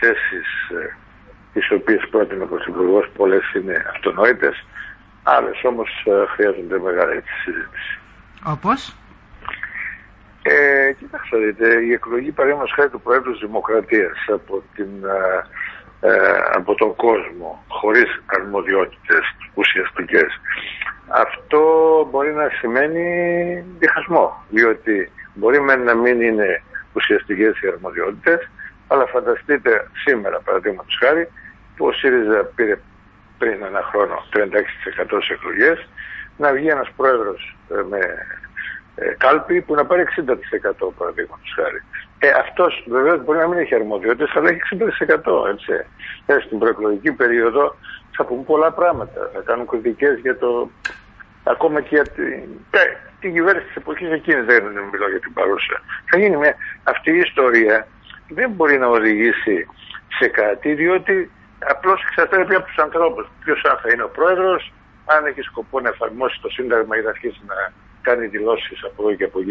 εκθέσεις ε, τις οποίες πρότεινε ο Πρωθυπουργός, πολλές είναι αυτονόητες, άλλες όμως ε, χρειάζονται μεγάλη συζήτηση. Όπως; Ε, κοιτάξτε, δείτε, η εκλογή παραδείγματος χάρη του Προέδρου της Δημοκρατίας από, την, ε, ε, από τον κόσμο, χωρίς αρμοδιότητες ουσιαστικές, αυτό μπορεί να σημαίνει διχασμό, διότι μπορεί με να μην είναι ουσιαστικές οι αρμοδιότητες, αλλά φανταστείτε σήμερα, παραδείγματος χάρη, που ο ΣΥΡΙΖΑ πήρε πριν ένα χρόνο 36% σε εκλογές, να βγει ένας πρόεδρος ε, με ε, κάλπη που να πάρει 60% παραδείγματος χάρη. Ε, Αυτός βεβαίως μπορεί να μην έχει αρμοδιότητες, αλλά έχει 60%. Έτσι. Ε, στην προεκλογική περίοδο θα πούν πολλά πράγματα. Θα κάνουν κριτικές για το. ακόμα και για την, ε, την κυβέρνηση της εποχής εκείνης, δεν μιλάω για την παρούσα. Θα γίνει μια. Αυτή η ιστορία δεν μπορεί να οδηγήσει σε κάτι, διότι απλώς εξαρτάται από τους ανθρώπους. Ποιος θα είναι ο πρόεδρος, αν έχει σκοπό να εφαρμόσει το Σύνταγμα ή να αρχίσει να κάνει δηλώσεις από εδώ και από εκεί